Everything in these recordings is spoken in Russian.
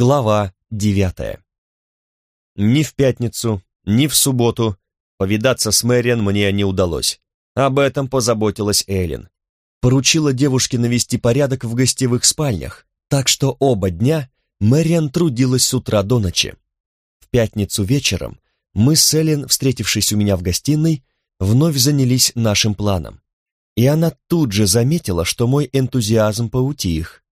Глава девятая. Ни в пятницу, ни в субботу повидаться с Мэриан мне не удалось. Об этом позаботилась Эллен. Поручила девушке навести порядок в гостевых спальнях, так что оба дня Мэриан трудилась с утра до ночи. В пятницу вечером мы с Эллен, встретившись у меня в гостиной, вновь занялись нашим планом. И она тут же заметила, что мой энтузиазм поутих.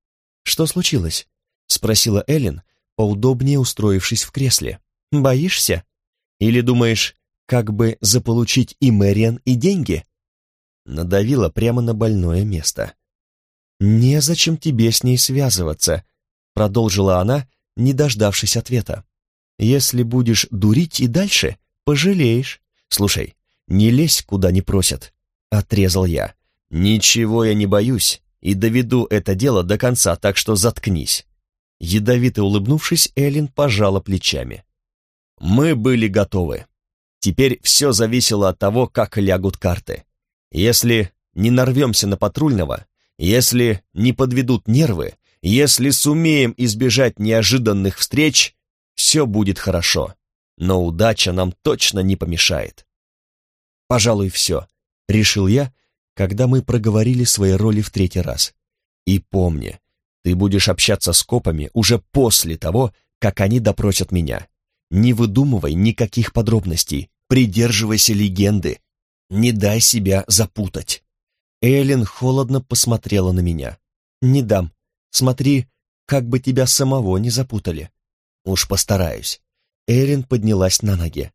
«Что случилось?» — спросила Эллен, поудобнее устроившись в кресле. «Боишься? Или думаешь, как бы заполучить и Мэриан, и деньги?» Надавила прямо на больное место. «Незачем тебе с ней связываться», — продолжила она, не дождавшись ответа. «Если будешь дурить и дальше, пожалеешь. Слушай, не лезь, куда не просят», — отрезал я. «Ничего я не боюсь и доведу это дело до конца, так что заткнись. Ядовито улыбнувшись, Эллен пожала плечами. Мы были готовы. Теперь все зависело от того, как лягут карты. Если не нарвемся на патрульного, если не подведут нервы, если сумеем избежать неожиданных встреч, все будет хорошо. Но удача нам точно не помешает. Пожалуй, все, решил я, когда мы проговорили свои роли в третий раз. И помни, ты будешь общаться с копами уже после того, как они допросят меня. Не выдумывай никаких подробностей, придерживайся легенды. Не дай себя запутать. Эллен холодно посмотрела на меня. «Не дам. Смотри, как бы тебя самого не запутали». «Уж постараюсь». Эллен поднялась на ноги.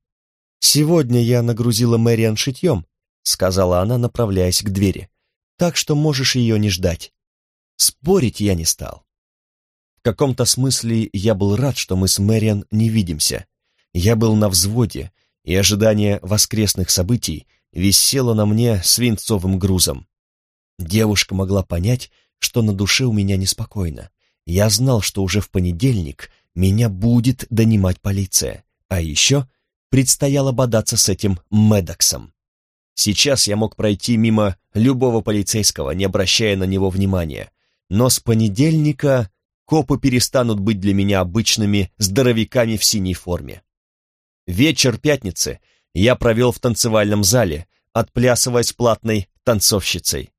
«Сегодня я нагрузила Мэриан шитьем», — сказала она, направляясь к двери. «Так что можешь ее не ждать. Спорить я не стал. В каком-то смысле я был рад, что мы с Мэриан не видимся. Я был на взводе, и ожидание воскресных событий висело на мне свинцовым грузом. Девушка могла понять, что на душе у меня неспокойно. Я знал, что уже в понедельник меня будет донимать полиция, а еще предстояло бодаться с этим Медоксом. Сейчас я мог пройти мимо любого полицейского, не обращая на него внимания, но с понедельника копы перестанут быть для меня обычными здоровяками в синей форме. Вечер пятницы я провел в танцевальном зале, отплясывая с платной танцовщицей.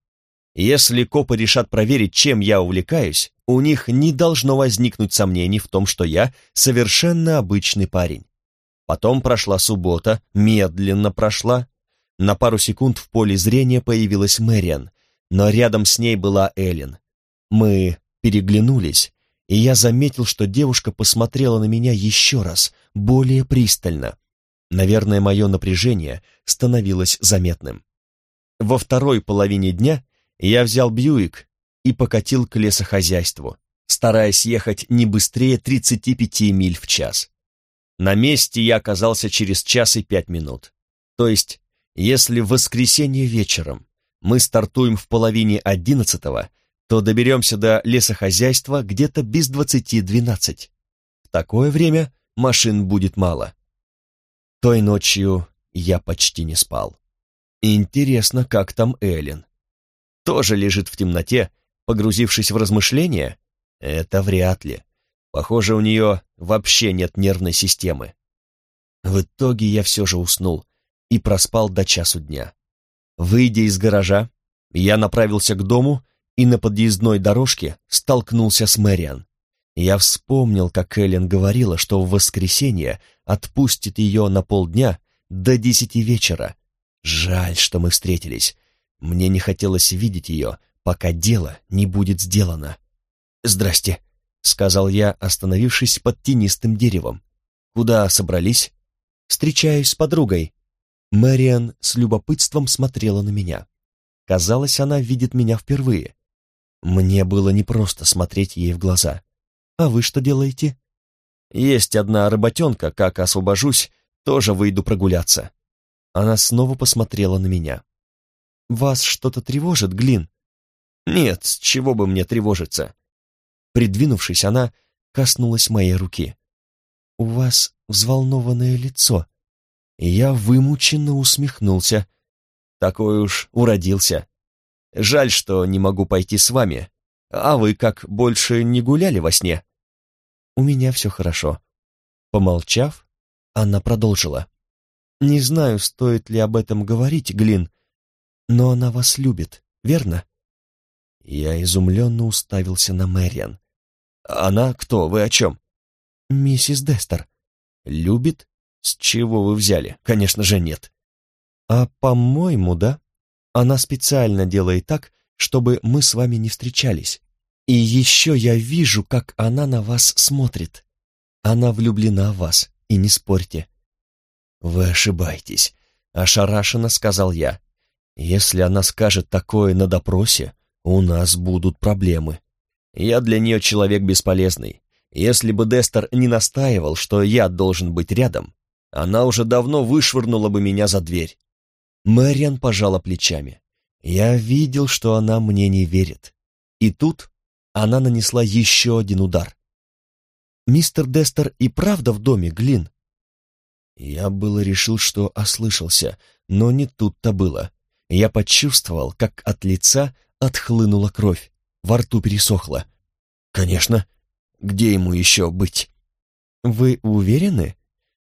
Если копы решат проверить, чем я увлекаюсь, у них не должно возникнуть сомнений в том, что я совершенно обычный парень. Потом прошла суббота, медленно прошла. На пару секунд в поле зрения появилась Мэриан, но рядом с ней была Эллен. Мы переглянулись, и я заметил, что девушка посмотрела на меня еще раз, более пристально. Наверное, мое напряжение становилось заметным. Во второй половине дня я взял Бьюик и покатил к лесохозяйству, стараясь ехать не быстрее 35 миль в час. На месте я оказался через час и пять минут. То есть, если в воскресенье вечером мы стартуем в половине одиннадцатого, то доберемся до лесохозяйства где-то без двадцати двенадцать. В такое время машин будет мало. Той ночью я почти не спал. Интересно, как там Эллен? Тоже лежит в темноте, погрузившись в размышления? Это вряд ли. Похоже, у нее вообще нет нервной системы. В итоге я все же уснул и проспал до часу дня. Выйдя из гаража, я направился к дому и на подъездной дорожке столкнулся с Мэриан. Я вспомнил, как Эллен говорила, что в воскресенье отпустит ее на полдня до десяти вечера. Жаль, что мы встретились. Мне не хотелось видеть ее, пока дело не будет сделано. «Здрасте», — сказал я, остановившись под тенистым деревом. «Куда собрались?» «Встречаюсь с подругой». Мэриан с любопытством смотрела на меня. Казалось, она видит меня впервые. Мне было непросто смотреть ей в глаза. «А вы что делаете?» «Есть одна работенка, как освобожусь, тоже выйду прогуляться». Она снова посмотрела на меня. «Вас что-то тревожит, Глин?» «Нет, с чего бы мне тревожиться?» Придвинувшись, она коснулась моей руки. «У вас взволнованное лицо». Я вымученно усмехнулся. Такой уж уродился. Жаль, что не могу пойти с вами. А вы как, больше не гуляли во сне?» у меня все хорошо». Помолчав, она продолжила. «Не знаю, стоит ли об этом говорить, Глин, но она вас любит, верно?» Я изумленно уставился на Мэриан. «Она кто? Вы о чем?» «Миссис Дестер». «Любит? С чего вы взяли? Конечно же, нет». «А по-моему, да. Она специально делает так, чтобы мы с вами не встречались. И еще я вижу, как она на вас смотрит. Она влюблена в вас, и не спорьте». «Вы ошибаетесь», — ошарашенно сказал я. «Если она скажет такое на допросе, у нас будут проблемы. Я для нее человек бесполезный. Если бы Дестер не настаивал, что я должен быть рядом, она уже давно вышвырнула бы меня за дверь. Мэриан пожала плечами. Я видел, что она мне не верит. И тут она нанесла еще один удар. «Мистер Дестер и правда в доме, Глин?» Я было решил, что ослышался, но не тут-то было. Я почувствовал, как от лица отхлынула кровь, во рту пересохло. «Конечно, где ему еще быть?» «Вы уверены?»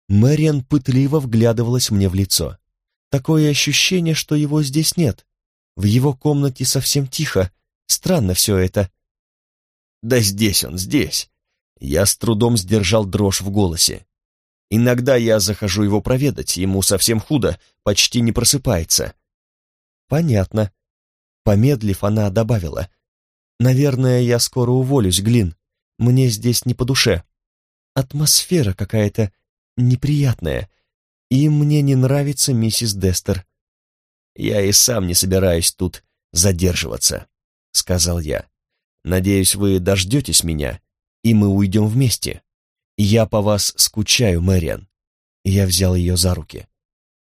Мэриан пытливо вглядывалась мне в лицо. «Такое ощущение, что его здесь нет. В его комнате совсем тихо. Странно все это». «Да здесь он, здесь!» Я с трудом сдержал дрожь в голосе. Иногда я захожу его проведать, ему совсем худо, почти не просыпается. Понятно. Помедлив, она добавила. «Наверное, я скоро уволюсь, Глин. Мне здесь не по душе. Атмосфера какая-то неприятная, и мне не нравится миссис Дестер». «Я и сам не собираюсь тут задерживаться», — сказал я. «Надеюсь, вы дождетесь меня, и мы уйдем вместе. Я по вас скучаю, Мэриан». Я взял ее за руки.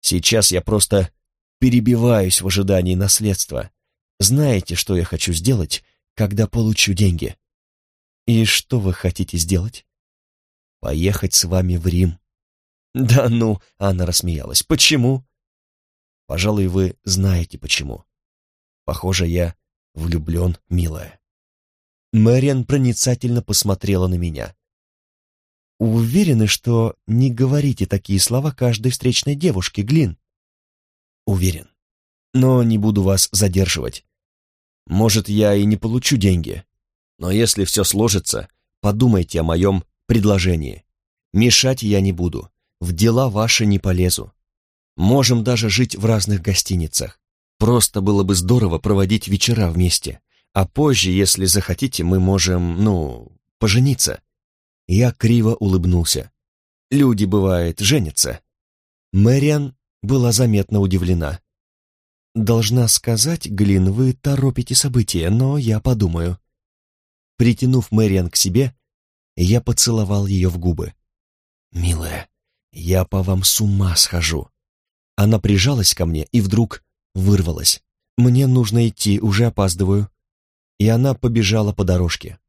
«Сейчас я просто перебиваюсь в ожидании наследства. Знаете, что я хочу сделать, когда получу деньги?» «И что вы хотите сделать?» «Поехать с вами в Рим». «Да ну!» — Анна рассмеялась. «Почему?» «Пожалуй, вы знаете, почему. Похоже, я влюблен, милая». Мэриан проницательно посмотрела на меня. «Уверены, что не говорите такие слова каждой встречной девушке, Глин?» «Уверен. Но не буду вас задерживать. Может, я и не получу деньги, но если все сложится, подумайте о моем предложении. Мешать я не буду, в дела ваши не полезу. Можем даже жить в разных гостиницах. Просто было бы здорово проводить вечера вместе. А позже, если захотите, мы можем, ну, пожениться». Я криво улыбнулся. Люди, бывает, женятся. Мэриан была заметно удивлена. «Должна сказать, Глин, вы торопите события, но я подумаю». Притянув Мэриан к себе, я поцеловал ее в губы. «Милая, я по вам с ума схожу». Она прижалась ко мне и вдруг вырвалась. «Мне нужно идти, уже опаздываю». И она побежала по дорожке.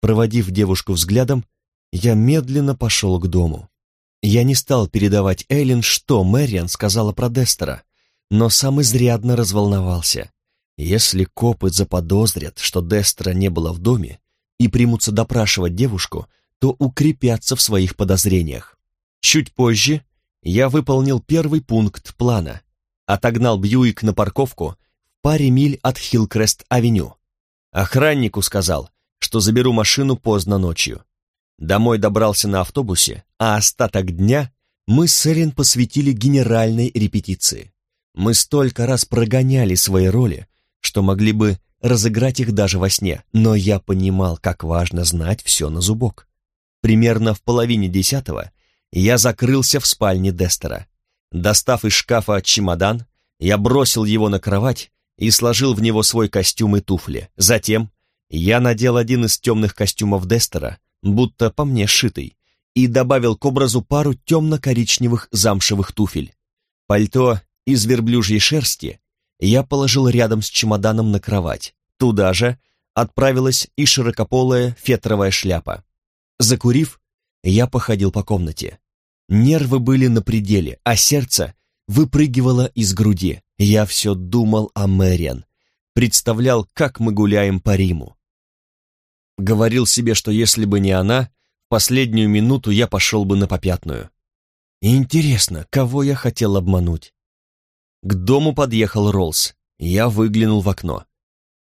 Проводив девушку взглядом, я медленно пошел к дому. Я не стал передавать Эйлин, что Мэриан сказала про Дестера но сам изрядно разволновался. Если копы заподозрят, что Дестра не было в доме, и примутся допрашивать девушку, то укрепятся в своих подозрениях. Чуть позже я выполнил первый пункт плана. Отогнал Бьюик на парковку в паре миль от Хиллкрест-авеню. Охраннику сказал, что заберу машину поздно ночью. Домой добрался на автобусе, а остаток дня мы с Эрин посвятили генеральной репетиции. Мы столько раз прогоняли свои роли, что могли бы разыграть их даже во сне, но я понимал, как важно знать все на зубок. Примерно в половине десятого я закрылся в спальне Дестера. Достав из шкафа чемодан, я бросил его на кровать и сложил в него свой костюм и туфли. Затем я надел один из темных костюмов Дестера, будто по мне сшитый, и добавил к образу пару темно-коричневых замшевых туфель. Пальто из верблюжьей шерсти я положил рядом с чемоданом на кровать. Туда же отправилась и широкополая фетровая шляпа. Закурив, я походил по комнате. Нервы были на пределе, а сердце выпрыгивало из груди. Я все думал о Мэриан, представлял, как мы гуляем по Риму. Говорил себе, что если бы не она, последнюю минуту я пошел бы на попятную. Интересно, кого я хотел обмануть? К дому подъехал Роллс. Я выглянул в окно.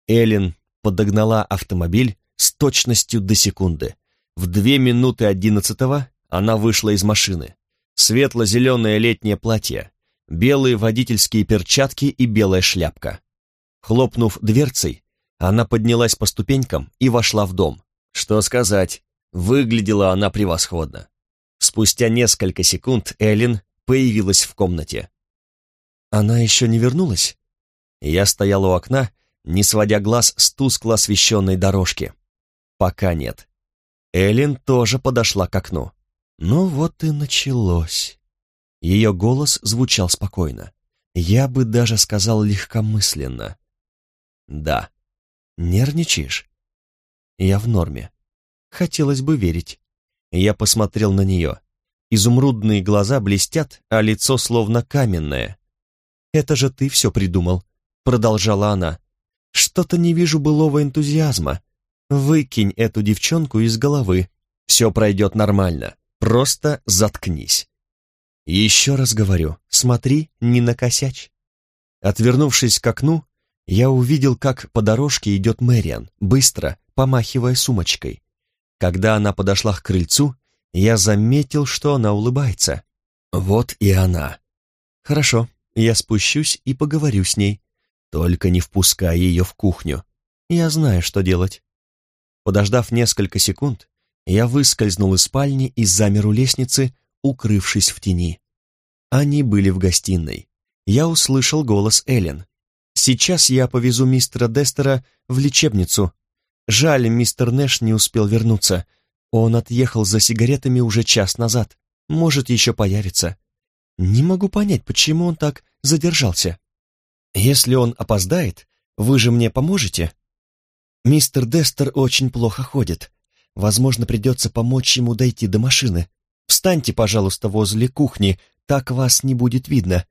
Эллен подогнала автомобиль с точностью до секунды. В две минуты одиннадцатого она вышла из машины. Светло-зеленое летнее платье, белые водительские перчатки и белая шляпка. Хлопнув дверцей, она поднялась по ступенькам и вошла в дом. Что сказать, выглядела она превосходно. Спустя несколько секунд Эллен появилась в комнате. Она еще не вернулась? Я стоял у окна, не сводя глаз с тускло освещенной дорожки. Пока нет. Эллен тоже подошла к окну. Ну вот и началось. Ее голос звучал спокойно. Я бы даже сказал легкомысленно. Да. Нервничаешь? Я в норме. Хотелось бы верить. Я посмотрел на нее. Изумрудные глаза блестят, а лицо словно каменное. «Это же ты все придумал», — продолжала она. «Что-то не вижу былого энтузиазма. Выкинь эту девчонку из головы. Все пройдет нормально. Просто заткнись». «Еще раз говорю, смотри, не накосячь». Отвернувшись к окну, я увидел, как по дорожке идет Мэриан, быстро, помахивая сумочкой. Когда она подошла к крыльцу, я заметил, что она улыбается. Вот и она. Хорошо, я спущусь и поговорю с ней. Только не впускай ее в кухню. Я знаю, что делать. Подождав несколько секунд, я выскользнул из спальни и замер у лестницы, укрывшись в тени. Они были в гостиной. Я услышал голос Эллен. «Сейчас я повезу мистера Дестера в лечебницу. Жаль, мистер Нэш не успел вернуться. Он отъехал за сигаретами уже час назад. Может, еще появится. Не могу понять, почему он так задержался. Если он опоздает, вы же мне поможете? Мистер Дестер очень плохо ходит. Возможно, придется помочь ему дойти до машины. Встаньте, пожалуйста, возле кухни, так вас не будет видно.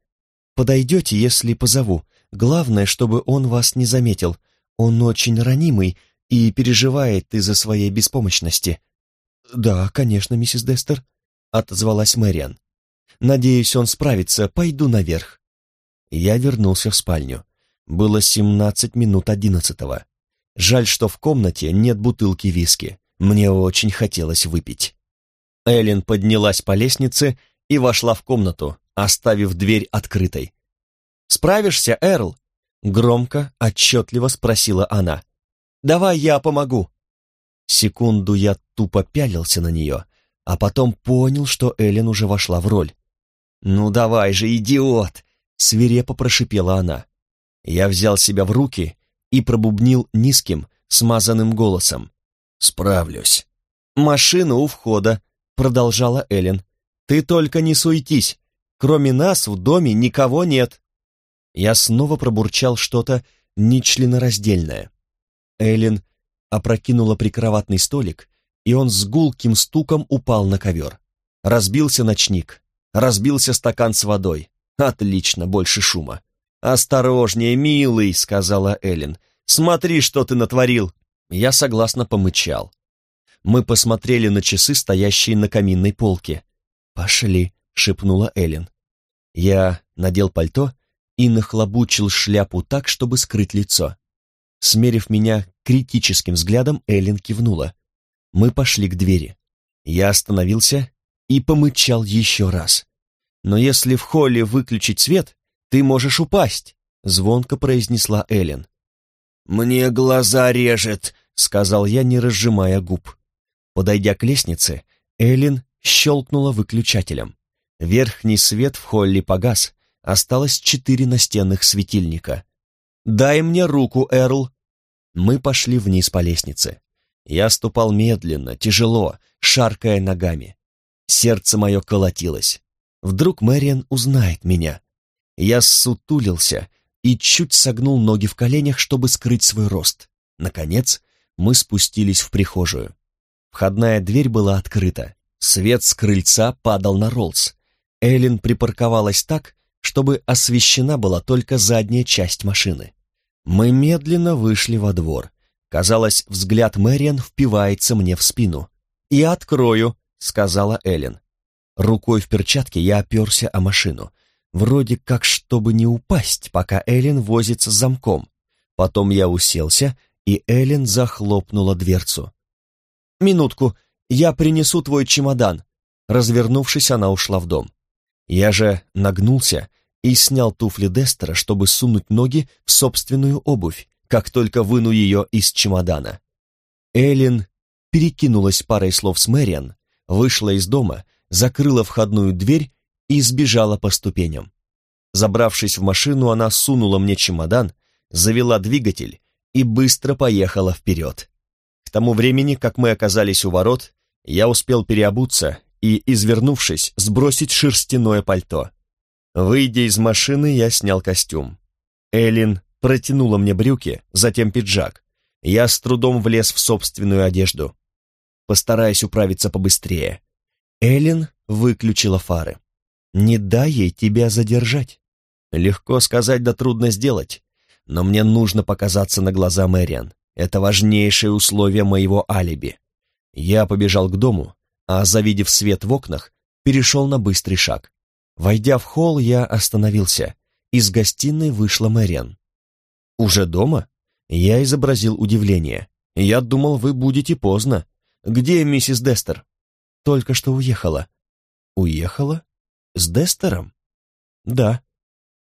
Подойдете, если позову. Главное, чтобы он вас не заметил. Он очень ранимый и переживает из-за своей беспомощности. «Да, конечно, миссис Дестер», — отозвалась Мэриан. «Надеюсь, он справится. Пойду наверх». Я вернулся в спальню. Было семнадцать минут одиннадцатого. Жаль, что в комнате нет бутылки виски. Мне очень хотелось выпить. Эллен поднялась по лестнице и вошла в комнату, оставив дверь открытой. «Справишься, Эрл?» — громко, отчетливо спросила она. «Давай я помогу». Секунду я тупо пялился на нее, а потом понял, что Эллен уже вошла в роль. «Ну давай же, идиот!» — свирепо прошипела она. Я взял себя в руки и пробубнил низким, смазанным голосом. «Справлюсь». «Машина у входа», — продолжала Эллен. «Ты только не суетись. Кроме нас в доме никого нет». Я снова пробурчал что-то нечленораздельное. Эллен опрокинула прикроватный столик, и он с гулким стуком упал на ковер. Разбился ночник, разбился стакан с водой. Отлично, больше шума. «Осторожнее, милый», — сказала Эллен. «Смотри, что ты натворил». Я согласно помычал. Мы посмотрели на часы, стоящие на каминной полке. «Пошли», — шепнула Эллен. Я надел пальто и нахлобучил шляпу так, чтобы скрыть лицо. Смерив меня критическим взглядом, Эллен кивнула. Мы пошли к двери. Я остановился и помычал еще раз. «Но если в холле выключить свет, ты можешь упасть», — звонко произнесла Эллен. «Мне глаза режет», — сказал я, не разжимая губ. Подойдя к лестнице, Эллен щелкнула выключателем. Верхний свет в холле погас, осталось четыре настенных светильника. «Дай мне руку, Эрл!» Мы пошли вниз по лестнице. Я ступал медленно, тяжело, шаркая ногами. Сердце мое колотилось. Вдруг Мэриан узнает меня. Я ссутулился и чуть согнул ноги в коленях, чтобы скрыть свой рост. Наконец, мы спустились в прихожую. Входная дверь была открыта. Свет с крыльца падал на Роллс. Эллен припарковалась так, чтобы освещена была только задняя часть машины. Мы медленно вышли во двор. Казалось, взгляд Мэриан впивается мне в спину. и открою», — сказала Эллен. Рукой в перчатке я оперся о машину, вроде как чтобы не упасть, пока Эллен возится с замком. Потом я уселся, и Эллен захлопнула дверцу. «Минутку, я принесу твой чемодан». Развернувшись, она ушла в дом. Я же нагнулся и снял туфли Дестера, чтобы сунуть ноги в собственную обувь, как только выну ее из чемодана. Эллен перекинулась парой слов с Мэриан, вышла из дома, закрыла входную дверь и сбежала по ступеням. Забравшись в машину, она сунула мне чемодан, завела двигатель и быстро поехала вперед. К тому времени, как мы оказались у ворот, я успел переобуться и, извернувшись, сбросить шерстяное пальто. Выйдя из машины, я снял костюм. Эллин протянула мне брюки, затем пиджак. Я с трудом влез в собственную одежду. Постараюсь управиться побыстрее. Эллин выключила фары. «Не дай ей тебя задержать». Легко сказать, да трудно сделать. Но мне нужно показаться на глаза Мэриан. Это важнейшее условие моего алиби. Я побежал к дому, а, завидев свет в окнах, перешел на быстрый шаг. Войдя в холл, я остановился. Из гостиной вышла Мэриан. «Уже дома?» Я изобразил удивление. «Я думал, вы будете поздно. Где миссис Дестер?» «Только что уехала». «Уехала? С Дестером?» «Да».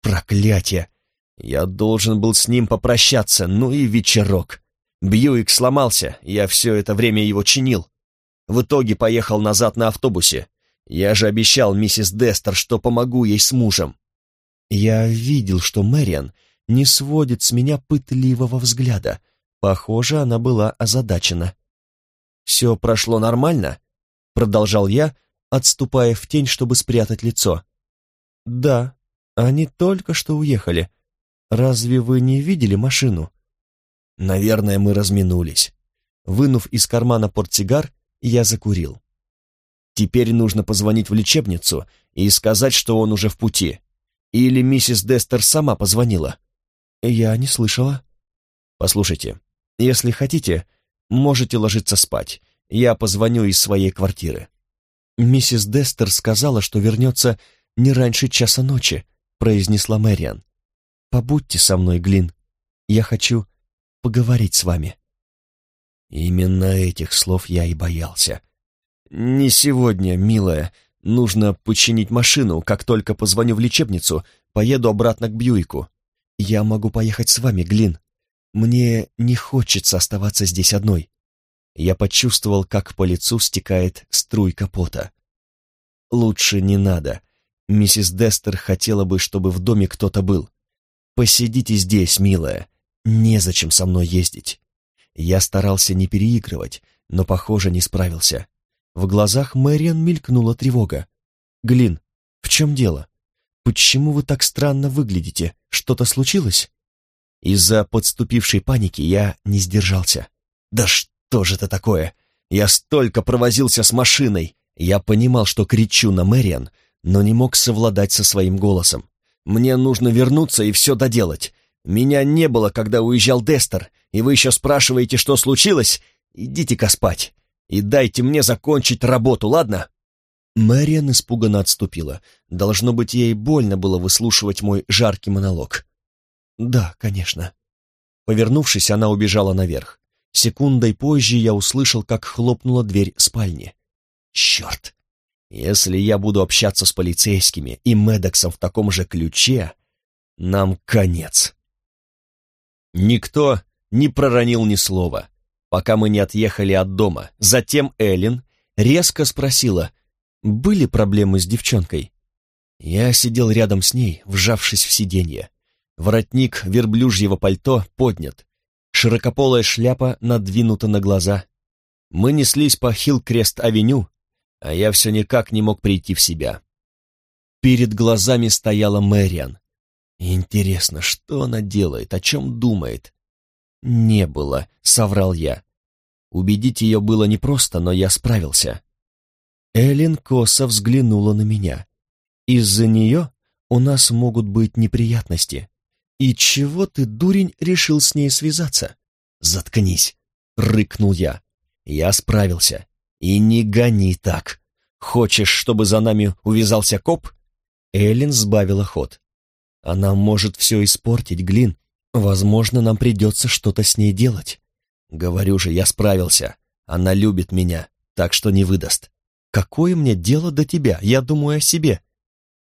«Проклятие! Я должен был с ним попрощаться, ну и вечерок. Бьюик сломался, я все это время его чинил. В итоге поехал назад на автобусе. Я же обещал миссис Дестер, что помогу ей с мужем. Я видел, что Мэриан не сводит с меня пытливого взгляда. Похоже, она была озадачена. «Все прошло нормально?» — продолжал я, отступая в тень, чтобы спрятать лицо. «Да, они только что уехали. Разве вы не видели машину?» Наверное, мы разминулись. Вынув из кармана портсигар, я закурил. Теперь нужно позвонить в лечебницу и сказать, что он уже в пути. Или миссис Дестер сама позвонила. Я не слышала. Послушайте, если хотите, можете ложиться спать. Я позвоню из своей квартиры. Миссис Дестер сказала, что вернется не раньше часа ночи, произнесла Мэриан. Побудьте со мной, Глин. Я хочу поговорить с вами. Именно этих слов я и боялся. «Не сегодня, милая. Нужно починить машину. Как только позвоню в лечебницу, поеду обратно к Бьюику. Я могу поехать с вами, Глин. Мне не хочется оставаться здесь одной». Я почувствовал, как по лицу стекает струйка пота. «Лучше не надо. Миссис Дестер хотела бы, чтобы в доме кто-то был. Посидите здесь, милая. Незачем со мной ездить. Я старался не переигрывать, но, похоже, не справился. В глазах Мэриан мелькнула тревога. «Глин, в чем дело? Почему вы так странно выглядите? Что-то случилось?» Из-за подступившей паники я не сдержался. «Да что же это такое? Я столько провозился с машиной!» Я понимал, что кричу на Мэриан, но не мог совладать со своим голосом. «Мне нужно вернуться и все доделать. Меня не было, когда уезжал Дестер, и вы еще спрашиваете, что случилось? Идите-ка спать и дайте мне закончить работу, ладно?» Мэриан испуганно отступила. Должно быть, ей больно было выслушивать мой жаркий монолог. «Да, конечно». Повернувшись, она убежала наверх. Секундой позже я услышал, как хлопнула дверь спальни. «Черт! Если я буду общаться с полицейскими и Медексом в таком же ключе, нам конец!» Никто не проронил ни слова, пока мы не отъехали от дома. Затем Эллен резко спросила, были проблемы с девчонкой. Я сидел рядом с ней, вжавшись в сиденье. Воротник верблюжьего пальто поднят, широкополая шляпа надвинута на глаза. Мы неслись по Хиллкрест-авеню, а я все никак не мог прийти в себя. Перед глазами стояла Мэриан, Интересно, что она делает, о чем думает? Не было, соврал я. Убедить ее было непросто, но я справился. Эллен косо взглянула на меня. Из-за нее у нас могут быть неприятности. И чего ты, дурень, решил с ней связаться? Заткнись, рыкнул я. Я справился. И не гони так. Хочешь, чтобы за нами увязался коп? Эллен сбавила ход. Она может все испортить, Глин. Возможно, нам придется что-то с ней делать. Говорю же, я справился. Она любит меня, так что не выдаст. Какое мне дело до тебя? Я думаю о себе.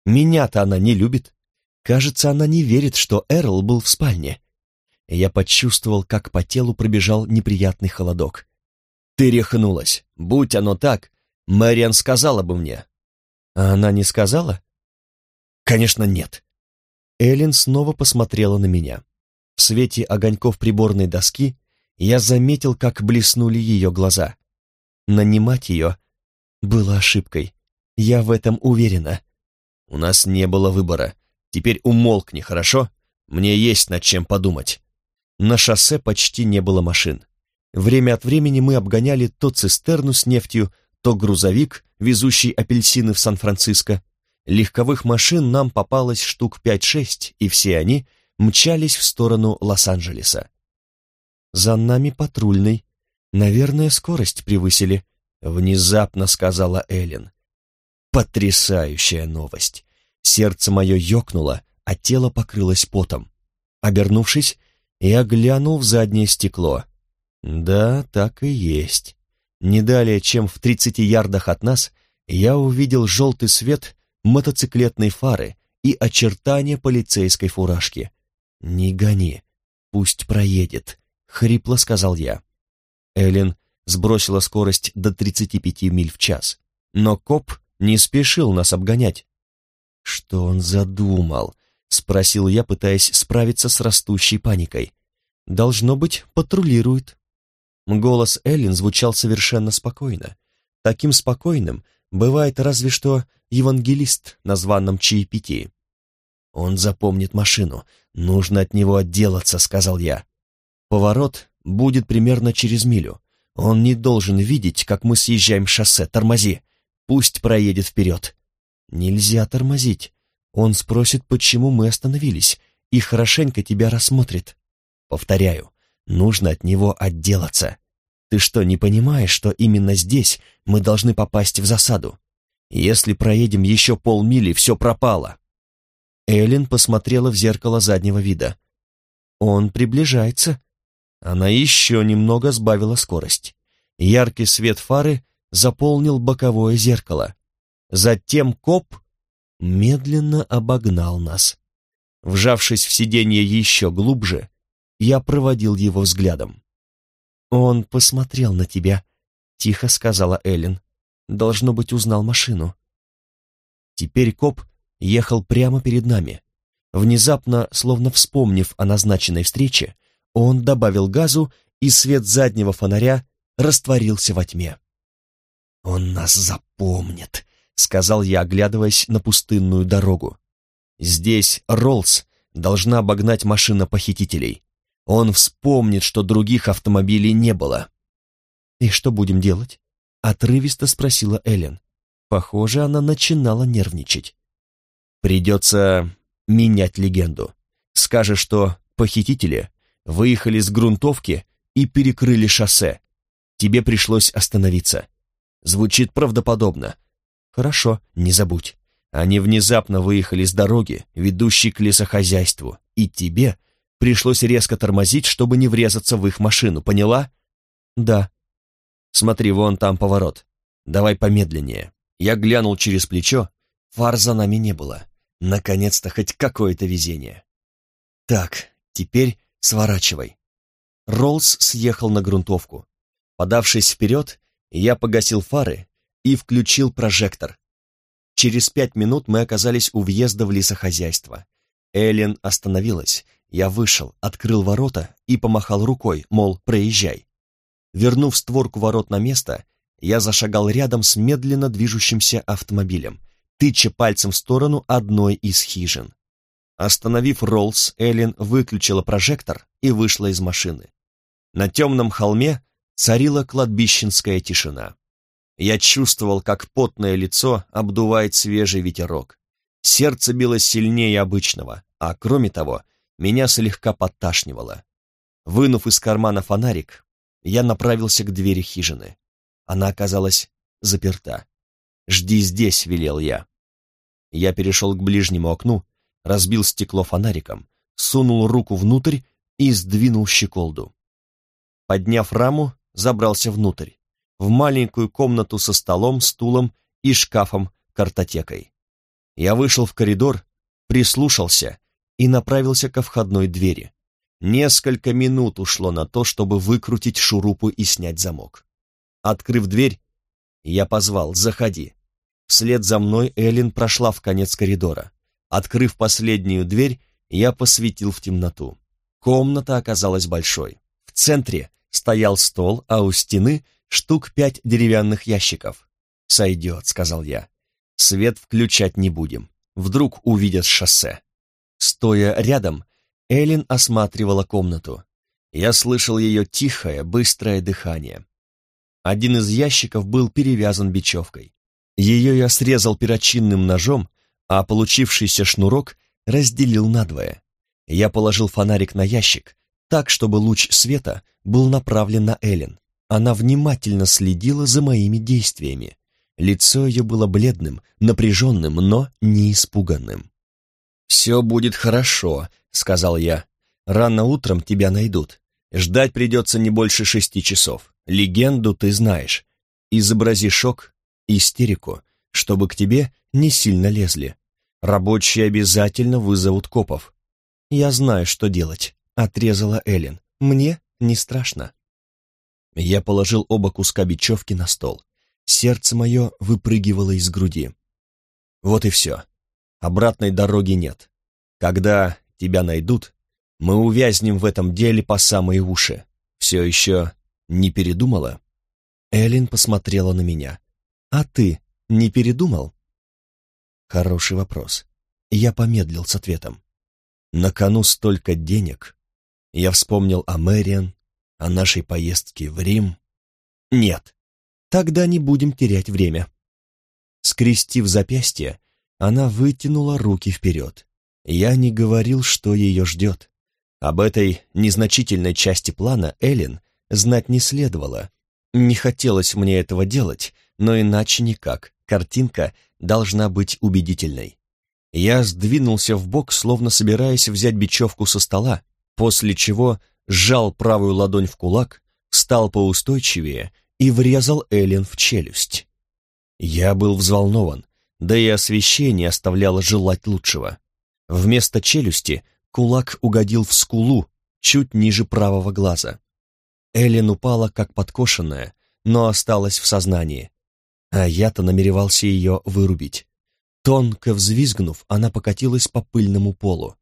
Меня-то она не любит. Кажется, она не верит, что Эрл был в спальне. Я почувствовал, как по телу пробежал неприятный холодок. Ты рехнулась. Будь оно так, Мэриан сказала бы мне. А она не сказала? Конечно, нет. Эллен снова посмотрела на меня. В свете огоньков приборной доски я заметил, как блеснули ее глаза. Нанимать ее было ошибкой. Я в этом уверена. У нас не было выбора. Теперь умолкни, хорошо? Мне есть над чем подумать. На шоссе почти не было машин. Время от времени мы обгоняли то цистерну с нефтью, то грузовик, везущий апельсины в Сан-Франциско. Легковых машин нам попалось штук 5-6, и все они мчались в сторону Лос-Анджелеса. За нами патрульный. Наверное, скорость превысили, внезапно сказала Эллен. Потрясающая новость. Сердце мое ёкнуло, а тело покрылось потом. Обернувшись, я глянул в заднее стекло. Да, так и есть. Не далее, чем в тридцати ярдах от нас, я увидел желтый свет мотоциклетной фары и очертания полицейской фуражки. «Не гони, пусть проедет», — хрипло сказал я. Эллен сбросила скорость до 35 миль в час, но коп не спешил нас обгонять. «Что он задумал?» — спросил я, пытаясь справиться с растущей паникой. «Должно быть, патрулирует». Голос Эллен звучал совершенно спокойно. Таким спокойным бывает разве что евангелист на званном чаепитии. «Он запомнит машину. Нужно от него отделаться», — сказал я. «Поворот будет примерно через милю. Он не должен видеть, как мы съезжаем с шоссе. Тормози. Пусть проедет вперед». «Нельзя тормозить. Он спросит, почему мы остановились, и хорошенько тебя рассмотрит. Повторяю, нужно от него отделаться. Ты что, не понимаешь, что именно здесь мы должны попасть в засаду? Если проедем еще полмили, все пропало». Эллен посмотрела в зеркало заднего вида. «Он приближается». Она еще немного сбавила скорость. Яркий свет фары заполнил боковое зеркало. Затем коп медленно обогнал нас. Вжавшись в сиденье еще глубже, я проводил его взглядом. «Он посмотрел на тебя», — тихо сказала Эллен. «Должно быть, узнал машину». Теперь коп ехал прямо перед нами. Внезапно, словно вспомнив о назначенной встрече, он добавил газу, и свет заднего фонаря растворился во тьме. «Он нас запомнит», — сказал я, оглядываясь на пустынную дорогу. «Здесь Роллс должна обогнать машина похитителей. Он вспомнит, что других автомобилей не было». «И что будем делать?» — отрывисто спросила Эллен. Похоже, она начинала нервничать. «Придется менять легенду. Скажешь, что похитители выехали с грунтовки и перекрыли шоссе. Тебе пришлось остановиться. Звучит правдоподобно. Хорошо, не забудь. Они внезапно выехали с дороги, ведущей к лесохозяйству, и тебе пришлось резко тормозить, чтобы не врезаться в их машину, поняла? Да. Смотри, вон там поворот. Давай помедленнее. Я глянул через плечо, фар за нами не было. Наконец-то хоть какое-то везение. Так, теперь сворачивай. Роллс съехал на грунтовку. Подавшись вперед, я погасил фары и включил прожектор. Через пять минут мы оказались у въезда в лесохозяйство. Эллен остановилась. Я вышел, открыл ворота и помахал рукой, мол, проезжай. Вернув створку ворот на место, я зашагал рядом с медленно движущимся автомобилем, тыча пальцем в сторону одной из хижин. Остановив Роллс, Эллен выключила прожектор и вышла из машины. На темном холме царила кладбищенская тишина. Я чувствовал, как потное лицо обдувает свежий ветерок. Сердце билось сильнее обычного, а кроме того, меня слегка подташнивало. Вынув из кармана фонарик, я направился к двери хижины. Она оказалась заперта. «Жди здесь», — велел я. Я перешел к ближнему окну, разбил стекло фонариком, сунул руку внутрь и сдвинул щеколду. Подняв раму, забрался внутрь, в маленькую комнату со столом, стулом и шкафом-картотекой. Я вышел в коридор, прислушался и направился ко входной двери. Несколько минут ушло на то, чтобы выкрутить шурупу и снять замок. Открыв дверь, я позвал «Заходи». Вслед за мной Эллен прошла в конец коридора. Открыв последнюю дверь, я посветил в темноту. Комната оказалась большой. В центре стоял стол, а у стены штук пять деревянных ящиков. «Сойдет», — сказал я. «Свет включать не будем. Вдруг увидят шоссе». Стоя рядом, Эллен осматривала комнату. Я слышал ее тихое, быстрое дыхание. Один из ящиков был перевязан бечевкой. Ее я срезал перочинным ножом, а получившийся шнурок разделил надвое. Я положил фонарик на ящик, так, чтобы луч света был направлен на Эллен. Она внимательно следила за моими действиями. Лицо ее было бледным, напряженным, но не испуганным. «Все будет хорошо», — сказал я. «Рано утром тебя найдут. Ждать придется не больше шести часов. Легенду ты знаешь. Изобрази шок, истерику, чтобы к тебе не сильно лезли. Рабочие обязательно вызовут копов. Я знаю, что делать, отрезала Эллен. Мне не страшно. Я положил оба куска бечевки на стол. Сердце мое выпрыгивало из груди. Вот и все. Обратной дороги нет. Когда тебя найдут, мы увязнем в этом деле по самые уши. Все еще не передумала?» Эллен посмотрела на меня. «А ты не передумал?» Хороший вопрос. Я помедлил с ответом. На кону столько денег. Я вспомнил о Мэриан, о нашей поездке в Рим. Нет, тогда не будем терять время. Скрестив запястье, она вытянула руки вперед. Я не говорил, что ее ждет. Об этой незначительной части плана Эллен знать не следовало. Не хотелось мне этого делать, но иначе никак. Картинка должна быть убедительной. Я сдвинулся в бок, словно собираясь взять бечевку со стола, после чего сжал правую ладонь в кулак, стал поустойчивее и врезал Эллен в челюсть. Я был взволнован, да и освещение оставляло желать лучшего. Вместо челюсти кулак угодил в скулу, чуть ниже правого глаза. Эллен упала, как подкошенная, но осталась в сознании. А я-то намеревался ее вырубить. Тонко взвизгнув, она покатилась по пыльному полу.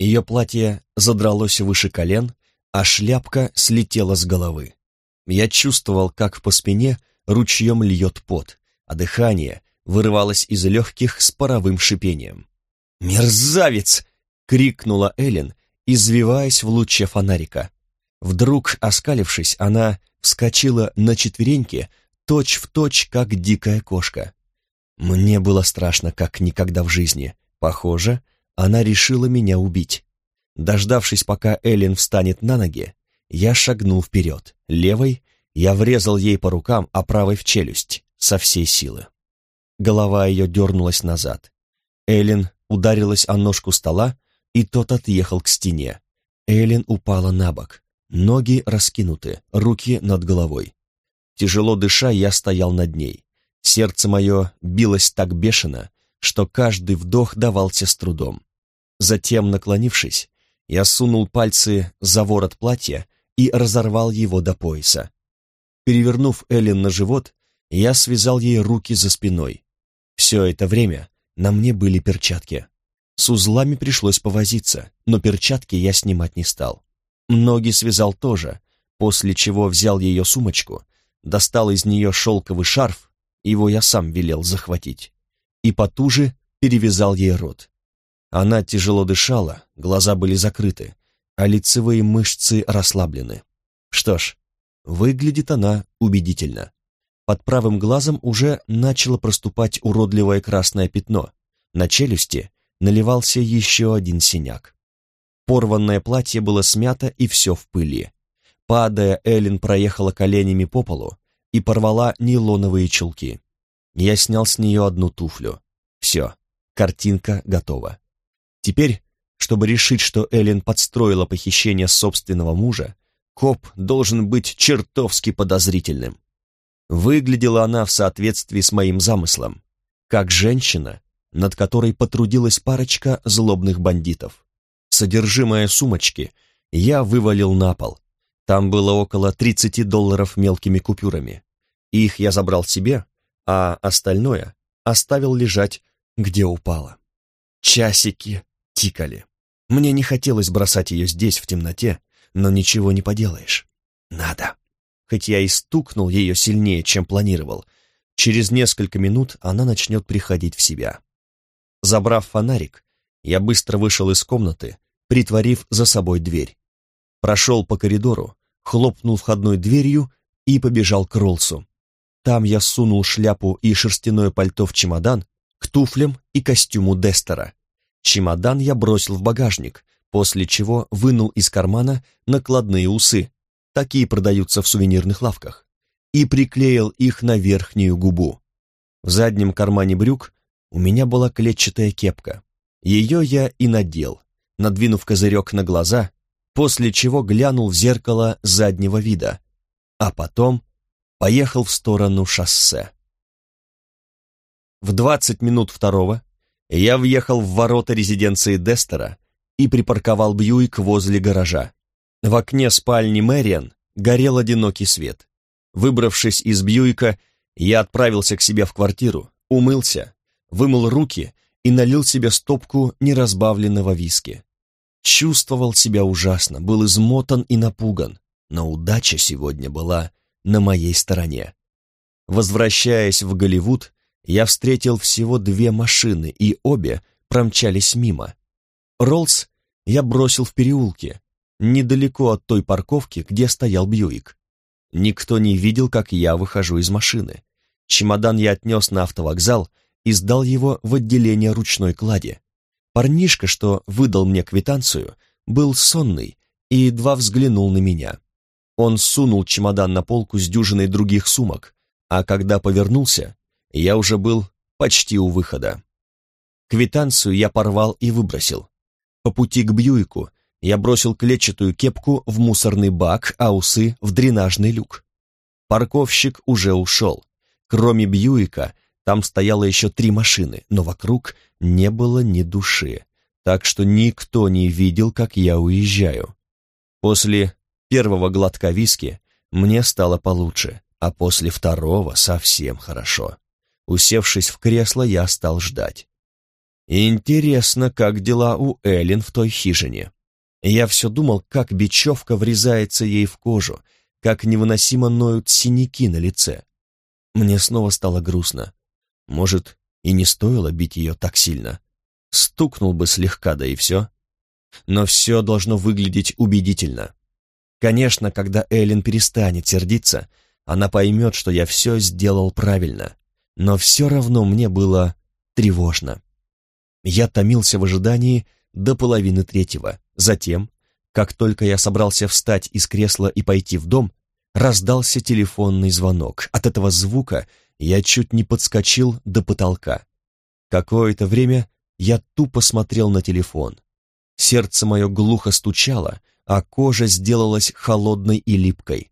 Ее платье задралось выше колен, а шляпка слетела с головы. Я чувствовал, как по спине ручьем льет пот, а дыхание вырывалось из легких с паровым шипением. «Мерзавец!» — крикнула Эллен, извиваясь в луче фонарика. Вдруг, оскалившись, она вскочила на четвереньки, точь в точь, как дикая кошка. Мне было страшно, как никогда в жизни. Похоже, она решила меня убить. Дождавшись, пока Эллен встанет на ноги, я шагнул вперед. Левой я врезал ей по рукам, а правой в челюсть, со всей силы. Голова ее дернулась назад. Эллен ударилась о ножку стола, и тот отъехал к стене. Эллен упала на бок. Ноги раскинуты, руки над головой. Тяжело дыша, я стоял над ней. Сердце мое билось так бешено, что каждый вдох давался с трудом. Затем, наклонившись, я сунул пальцы за ворот платья и разорвал его до пояса. Перевернув Эллен на живот, я связал ей руки за спиной. Все это время на мне были перчатки. С узлами пришлось повозиться, но перчатки я снимать не стал. Ноги связал тоже, после чего взял ее сумочку, достал из нее шелковый шарф, его я сам велел захватить, и потуже перевязал ей рот. Она тяжело дышала, глаза были закрыты, а лицевые мышцы расслаблены. Что ж, выглядит она убедительно. Под правым глазом уже начало проступать уродливое красное пятно, на челюсти наливался еще один синяк. Порванное платье было смято и все в пыли. Падая, Эллен проехала коленями по полу, и порвала нейлоновые чулки. Я снял с нее одну туфлю. Все, картинка готова. Теперь, чтобы решить, что Эллен подстроила похищение собственного мужа, коп должен быть чертовски подозрительным. Выглядела она в соответствии с моим замыслом, как женщина, над которой потрудилась парочка злобных бандитов. Содержимое сумочки я вывалил на пол. Там было около 30 долларов мелкими купюрами. Их я забрал себе, а остальное оставил лежать, где упало. Часики тикали. Мне не хотелось бросать ее здесь, в темноте, но ничего не поделаешь. Надо. Хоть я и стукнул ее сильнее, чем планировал, через несколько минут она начнет приходить в себя. Забрав фонарик, я быстро вышел из комнаты, притворив за собой дверь. Прошел по коридору, хлопнул входной дверью и побежал к Ролсу. Там я сунул шляпу и шерстяное пальто в чемодан, к туфлям и костюму Дестера. Чемодан я бросил в багажник, после чего вынул из кармана накладные усы, такие продаются в сувенирных лавках, и приклеил их на верхнюю губу. В заднем кармане брюк у меня была клетчатая кепка. Ее я и надел, надвинув козырек на глаза, после чего глянул в зеркало заднего вида, а потом поехал в сторону шоссе. В двадцать минут второго я въехал в ворота резиденции Дестера и припарковал Бьюик возле гаража. В окне спальни Мэриан горел одинокий свет. Выбравшись из Бьюика, я отправился к себе в квартиру, умылся, вымыл руки и налил себе стопку неразбавленного виски. Чувствовал себя ужасно, был измотан и напуган, но удача сегодня была на моей стороне. Возвращаясь в Голливуд, я встретил всего две машины, и обе промчались мимо. Роллс я бросил в переулке, недалеко от той парковки, где стоял Бьюик. Никто не видел, как я выхожу из машины. Чемодан я отнес на автовокзал и сдал его в отделение ручной клади. Парнишка, что выдал мне квитанцию, был сонный и едва взглянул на меня. Он сунул чемодан на полку с дюжиной других сумок, а когда повернулся, я уже был почти у выхода. Квитанцию я порвал и выбросил. По пути к Бьюику я бросил клетчатую кепку в мусорный бак, а усы в дренажный люк. Парковщик уже ушел. Кроме Бьюика, там стояло еще три машины, но вокруг не было ни души, так что никто не видел, как я уезжаю. После первого глотка виски мне стало получше, а после второго совсем хорошо. Усевшись в кресло, я стал ждать. Интересно, как дела у Эллен в той хижине. Я все думал, как бечевка врезается ей в кожу, как невыносимо ноют синяки на лице. Мне снова стало грустно. Может, и не стоило бить ее так сильно. Стукнул бы слегка, да и все. Но все должно выглядеть убедительно. Конечно, когда Эллен перестанет сердиться, она поймет, что я все сделал правильно. Но все равно мне было тревожно. Я томился в ожидании до половины третьего. Затем, как только я собрался встать из кресла и пойти в дом, раздался телефонный звонок. От этого звука я чуть не подскочил до потолка. Какое-то время я тупо смотрел на телефон. Сердце мое глухо стучало, а кожа сделалась холодной и липкой.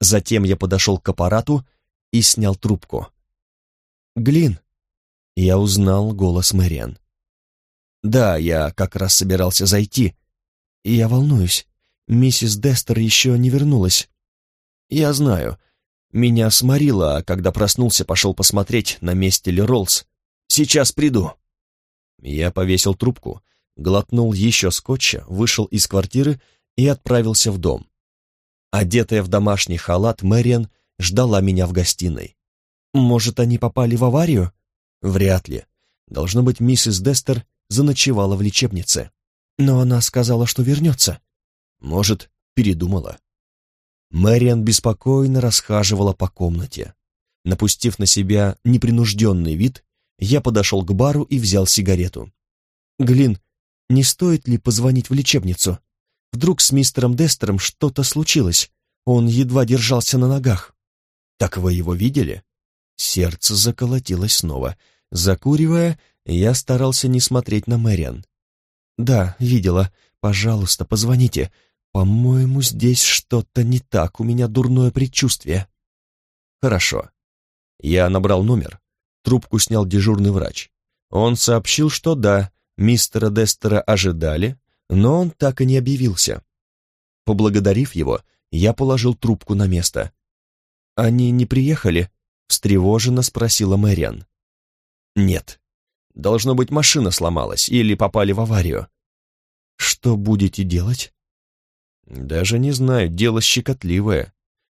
Затем я подошел к аппарату и снял трубку. «Глин!» Я узнал голос Мэриан. «Да, я как раз собирался зайти. Я волнуюсь. Миссис Дестер еще не вернулась. Я знаю. Меня сморило, а когда проснулся, пошел посмотреть, на месте ли Роллс. Сейчас приду». Я повесил трубку, глотнул еще скотча, вышел из квартиры и отправился в дом. Одетая в домашний халат, Мэриан ждала меня в гостиной. «Может, они попали в аварию?» «Вряд ли. Должно быть, миссис Дестер заночевала в лечебнице. Но она сказала, что вернется. Может, передумала». Мэриан беспокойно расхаживала по комнате. Напустив на себя непринужденный вид, я подошел к бару и взял сигарету. «Глин, не стоит ли позвонить в лечебницу?» Вдруг с мистером Дестером что-то случилось. Он едва держался на ногах. «Так вы его видели?» Сердце заколотилось снова. Закуривая, я старался не смотреть на Мэриан. «Да, видела. Пожалуйста, позвоните. По-моему, здесь что-то не так, у меня дурное предчувствие». «Хорошо». Я набрал номер. Трубку снял дежурный врач. Он сообщил, что да, мистера Дестера ожидали, но он так и не объявился. Поблагодарив его, я положил трубку на место. «Они не приехали?» — встревоженно спросила Мэриан. «Нет. Должно быть, машина сломалась или попали в аварию». «Что будете делать?» «Даже не знаю, дело щекотливое.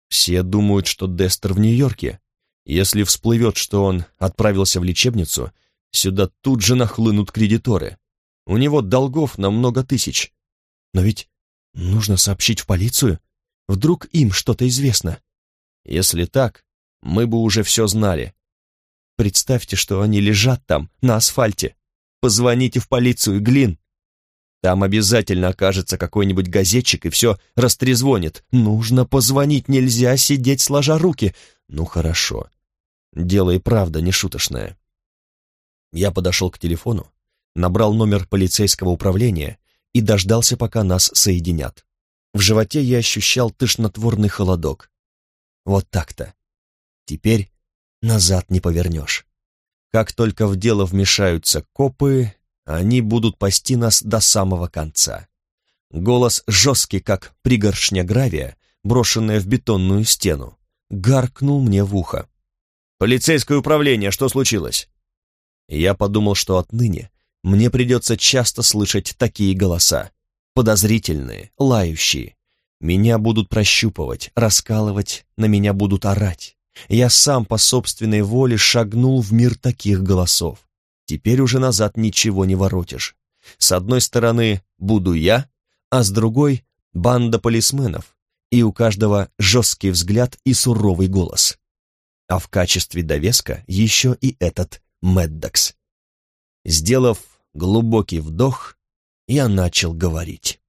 Все думают, что Дестер в Нью-Йорке. Если всплывет, что он отправился в лечебницу, сюда тут же нахлынут кредиторы. У него долгов на много тысяч. Но ведь нужно сообщить в полицию. Вдруг им что-то известно. Если так, мы бы уже все знали. Представьте, что они лежат там, на асфальте. Позвоните в полицию, Глин. Там обязательно окажется какой-нибудь газетчик и все растрезвонит. Нужно позвонить, нельзя сидеть сложа руки. Ну хорошо. Дело и правда не шуточное. Я подошел к телефону, набрал номер полицейского управления и дождался, пока нас соединят. В животе я ощущал тошнотворный холодок. Вот так-то. Теперь назад не повернешь. Как только в дело вмешаются копы, они будут пасти нас до самого конца. Голос жесткий, как пригоршня гравия, брошенная в бетонную стену, гаркнул мне в ухо. «Полицейское управление, что случилось?» Я подумал, что отныне мне придется часто слышать такие голоса, подозрительные, лающие. Меня будут прощупывать, раскалывать, на меня будут орать. Я сам по собственной воле шагнул в мир таких голосов. Теперь уже назад ничего не воротишь. С одной стороны буду я, а с другой — банда полисменов, и у каждого жесткий взгляд и суровый голос. А в качестве довеска еще и этот Меддокс. Сделав глубокий вдох, я начал говорить.